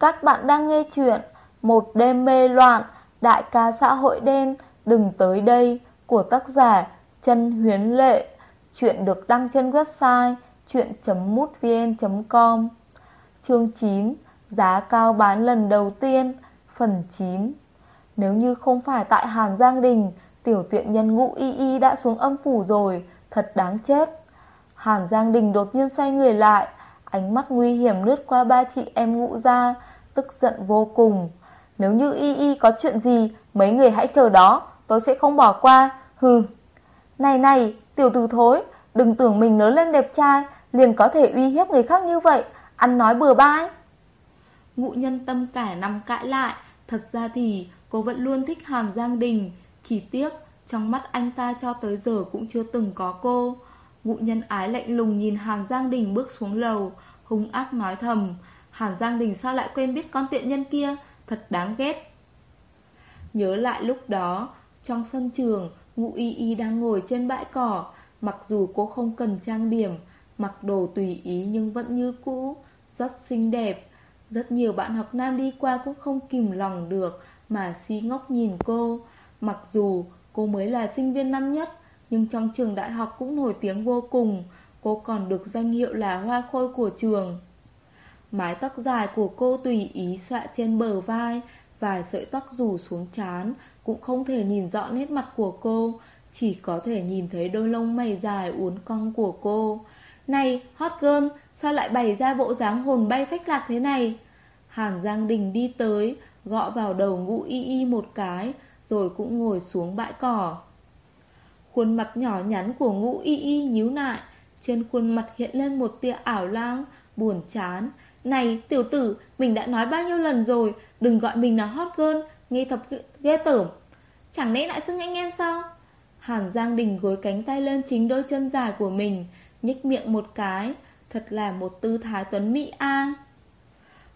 Các bạn đang nghe chuyện Một đêm mê loạn, Đại ca xã hội đen, Đừng tới đây, Của tác giả Chân Huyến Lệ. Chuyện được đăng trên website chuyện.mútvn.com Chương 9 Giá cao bán lần đầu tiên, Phần 9 Nếu như không phải tại Hàn Giang Đình, Tiểu tiện nhân ngũ y y đã xuống âm phủ rồi, Thật đáng chết. Hàn Giang Đình đột nhiên xoay người lại Ánh mắt nguy hiểm lướt qua ba chị em ngũ ra Tức giận vô cùng. Nếu như y y có chuyện gì, Mấy người hãy chờ đó, Tôi sẽ không bỏ qua. Hừ. Này này, tiểu tử thối, Đừng tưởng mình lớn lên đẹp trai, Liền có thể uy hiếp người khác như vậy, Ăn nói bừa bãi. Ngụ nhân tâm cả nằm cãi lại, Thật ra thì cô vẫn luôn thích Hàn Giang Đình, Chỉ tiếc Trong mắt anh ta cho tới giờ cũng chưa từng có cô. Ngụ nhân ái lạnh lùng nhìn Hàn Giang Đình bước xuống lầu, Hung ác nói thầm, Hàn Giang Đình sao lại quên biết con tiện nhân kia? Thật đáng ghét. Nhớ lại lúc đó, Trong sân trường, Ngụ y y đang ngồi trên bãi cỏ. Mặc dù cô không cần trang điểm, Mặc đồ tùy ý nhưng vẫn như cũ, Rất xinh đẹp. Rất nhiều bạn học nam đi qua cũng không kìm lòng được Mà si ngốc nhìn cô. Mặc dù cô mới là sinh viên năm nhất nhưng trong trường đại học cũng nổi tiếng vô cùng, Cô còn được danh hiệu là hoa khôi của trường. Mái tóc dài của cô tùy ý xõa trên bờ vai Vài sợi tóc rủ xuống chán Cũng không thể nhìn rõ nét mặt của cô, Chỉ có thể nhìn thấy đôi lông mày dài uốn cong của cô. Này, hot girl, Sao lại bày ra bộ dáng hồn bay phách lạc thế này? Hàn Giang Đình đi tới, Gõ vào đầu ngũ y y một cái, Rồi cũng ngồi xuống bãi cỏ. Khuôn mặt nhỏ nhắn của ngũ y y nhíu lại, Trên khuôn mặt hiện lên một tia ảo lang, Buồn chán. Này, tiểu tử, Mình đã nói bao nhiêu lần rồi? Đừng gọi mình là hot girl, Nghe thật ghê tởm. Chẳng lẽ lại xưng anh em sao? Hàn Giang Đình gối cánh tay lên chính đôi chân dài của mình, nhếch miệng một cái. Thật là một tư thái tuấn mỹ a.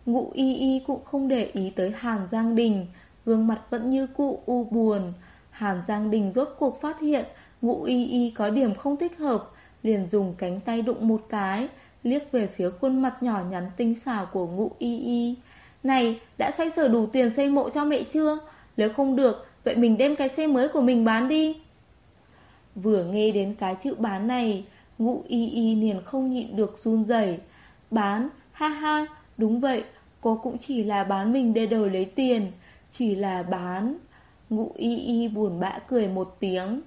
Ngụ y y cũng không để ý tới Hàn Giang Đình, Gương mặt vẫn như cụ u buồn. Hàn Giang Đình rốt cuộc phát hiện Ngụ y y có điểm không thích hợp Liền dùng cánh tay đụng một cái Liếc về phía khuôn mặt nhỏ nhắn tinh xảo của ngụ y y. Này đã xoay sở đủ tiền xây mộ cho mẹ chưa? Nếu không được Vậy mình đem cái xe mới của mình bán đi. Vừa nghe đến cái chữ bán này Ngụ y y liền không nhịn được run rẩy. Bán, ha ha Đúng vậy, cô cũng chỉ là bán mình để đổi lấy tiền Chỉ là bán. Ngụ y y buồn bã cười một tiếng.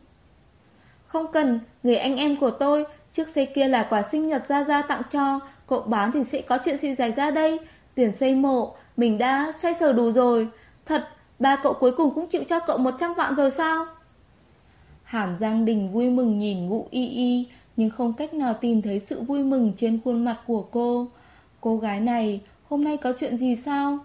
Không cần, người anh em của tôi Chiếc xe kia là quà sinh nhật Gia Gia tặng cho. Cậu bán thì sẽ có chuyện gì xảy ra đây? Tiền xây mộ Mình đã xoay sở đủ rồi. Thật, ba cậu cuối cùng cũng chịu cho cậu 100 vạn rồi sao? Hàn Giang Đình vui mừng nhìn ngụ y y Nhưng không cách nào tìm thấy sự vui mừng trên khuôn mặt của cô. Cô gái này Hôm nay có chuyện gì sao?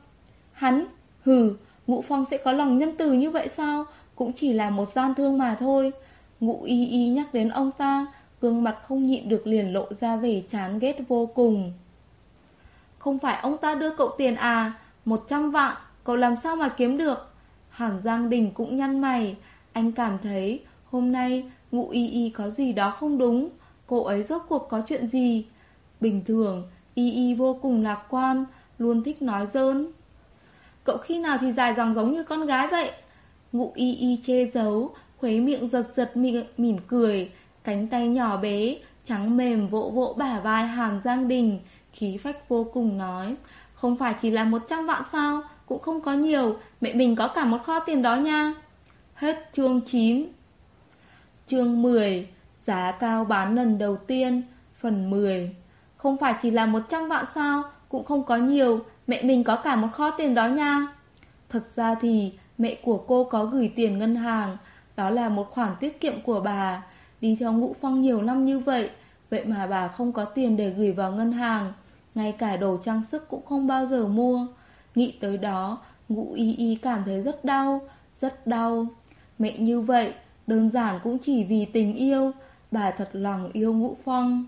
Hắn, hừ Ngụ Phong sẽ có lòng nhân từ như vậy sao? Cũng chỉ là một gian thương mà thôi. Ngụ y y nhắc đến ông ta, Gương mặt không nhịn được liền lộ ra vẻ chán ghét vô cùng. Không phải ông ta đưa cậu tiền à? Một trăm vạn, Cậu làm sao mà kiếm được? Hàn Giang Đình cũng nhăn mày. Anh cảm thấy, hôm nay Ngụ y y có gì đó không đúng. Cô ấy rốt cuộc có chuyện gì? Bình thường Y y vô cùng lạc quan, Luôn thích nói dơn. Cậu khi nào thì dài dòng giống như con gái vậy? Ngụ y y chê giấu Khuấy miệng giật giật mỉm, mỉm cười Cánh tay nhỏ bé Trắng mềm vỗ vỗ bả vai Hàn Giang Đình Khí phách vô cùng nói Không phải chỉ là 100 vạn sao Cũng không có nhiều Mẹ mình có cả một kho tiền đó nha. Hết chương 9 Chương 10 Giá cao bán lần đầu tiên Phần 10 Không phải chỉ là 100 vạn sao Cũng không có nhiều Mẹ mình có cả một kho tiền đó nha. Thật ra thì mẹ của cô có gửi tiền ngân hàng đó là một khoản tiết kiệm của bà. Đi theo ngũ phong nhiều năm như vậy Vậy mà bà không có tiền để gửi vào ngân hàng. Ngay cả đồ trang sức cũng không bao giờ mua. Nghĩ tới đó, Ngũ y y cảm thấy rất đau Rất đau. Mẹ như vậy, Đơn giản cũng chỉ vì tình yêu. Bà thật lòng yêu ngũ phong.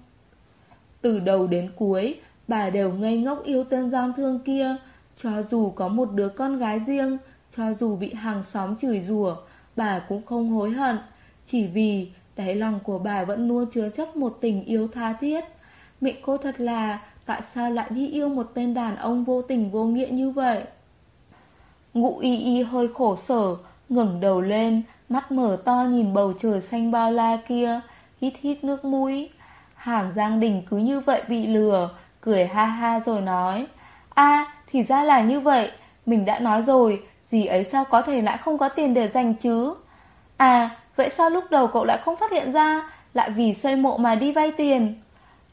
Từ đầu đến cuối, Bà đều ngây ngốc yêu tên gian thương kia. Cho dù có một đứa con gái riêng, Cho dù bị hàng xóm chửi rủa Bà cũng không hối hận Chỉ vì đáy lòng của bà vẫn luôn chứa chấp một tình yêu tha thiết Mẹ cô thật là Tại sao lại đi yêu một tên đàn ông vô tình vô nghĩa như vậy? Ngụ y y hơi khổ sở, ngẩng đầu lên, mắt mở to nhìn bầu trời xanh bao la kia, hít hít nước mũi. Hàn Giang Đình cứ như vậy bị lừa, cười ha ha rồi nói, a thì ra là như vậy, mình đã nói rồi, gì ấy sao có thể lại không có tiền để dành chứ? À, vậy sao lúc đầu cậu lại không phát hiện ra, lại vì xây mộ mà đi vay tiền?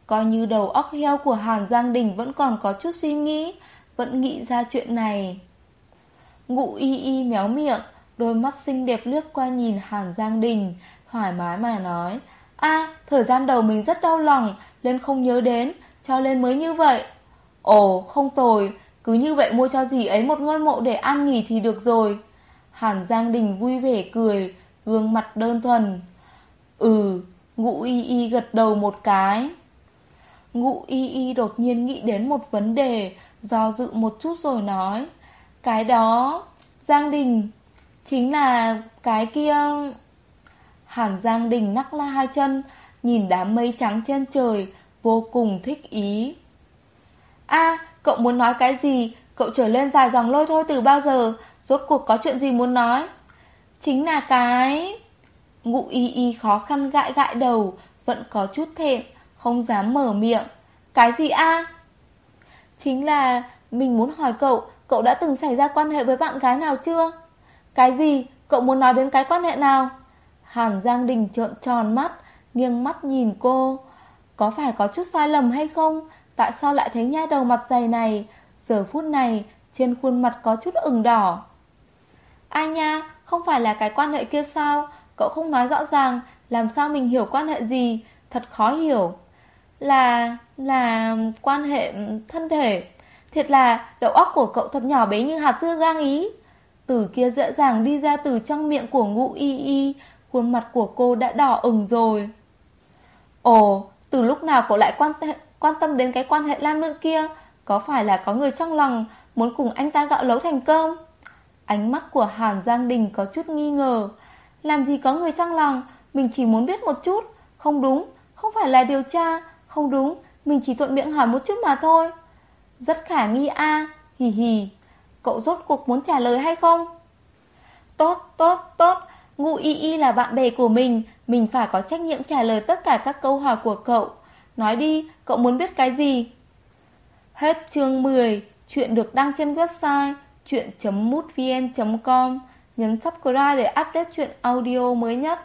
Coi như đầu óc heo của Hàn Giang Đình vẫn còn có chút suy nghĩ, vẫn nghĩ ra chuyện này. Ngụ y y méo miệng, đôi mắt xinh đẹp lướt qua nhìn Hàn Giang Đình, thoải mái mà nói, a thời gian đầu mình rất đau lòng, nên không nhớ đến, cho nên mới như vậy. Ồ, không tồi, cứ như vậy mua cho dì ấy một ngôi mộ để an nghỉ thì được rồi. Hàn Giang Đình vui vẻ cười, gương mặt đơn thuần. Ừ, ngụ y y gật đầu một cái. Ngụ y y đột nhiên nghĩ đến một vấn đề, do dự một chút rồi nói. Cái đó, Giang Đình, chính là cái kia... Hàn Giang Đình nắc la hai chân, nhìn đám mây trắng trên trời, vô cùng thích ý. a cậu muốn nói cái gì? Cậu trở lên dài dòng lôi thôi từ bao giờ? Rốt cuộc có chuyện gì muốn nói? Chính là cái... Ngụ y y khó khăn gãi gãi đầu, vẫn có chút thẹn, không dám mở miệng. Cái gì a? Chính là mình muốn hỏi cậu, cậu đã từng xảy ra quan hệ với bạn gái nào chưa? Cái gì? Cậu muốn nói đến cái quan hệ nào? Hàn Giang Đình trợn tròn mắt, nghiêng mắt nhìn cô. Có phải có chút sai lầm hay không? Tại sao lại thấy nha đầu mặt dày này? Giờ phút này, trên khuôn mặt có chút ửng đỏ. Ai nha, không phải là cái quan hệ kia sao? Cậu không nói rõ ràng, làm sao mình hiểu quan hệ gì? Thật khó hiểu. Là... là... quan hệ thân thể. Thiệt là đầu óc của cậu thật nhỏ bé như hạt dưa gang ý. Từ kia dễ dàng đi ra từ trong miệng của ngụ y y, khuôn mặt của cô đã đỏ ửng rồi. Ồ, từ lúc nào cậu lại quan, quan tâm đến cái quan hệ nam nữ kia? Có phải là có người trong lòng muốn cùng anh ta gạo lấu thành cơm? Ánh mắt của Hàn Giang Đình có chút nghi ngờ. Làm gì có người trong lòng, mình chỉ muốn biết một chút. Không đúng, không phải là điều tra. Không đúng, mình chỉ thuận miệng hỏi một chút mà thôi. Rất khả nghi a hì hì. Cậu rốt cuộc muốn trả lời hay không? Tốt, tốt, tốt. Ngụ y y là bạn bè của mình, mình phải có trách nhiệm trả lời tất cả các câu hỏi của cậu. Nói đi, cậu muốn biết cái gì? Hết chương 10, chuyện được đăng trên website chuyện.mútvn.com. Nhấn subscribe để update chuyện audio mới nhất.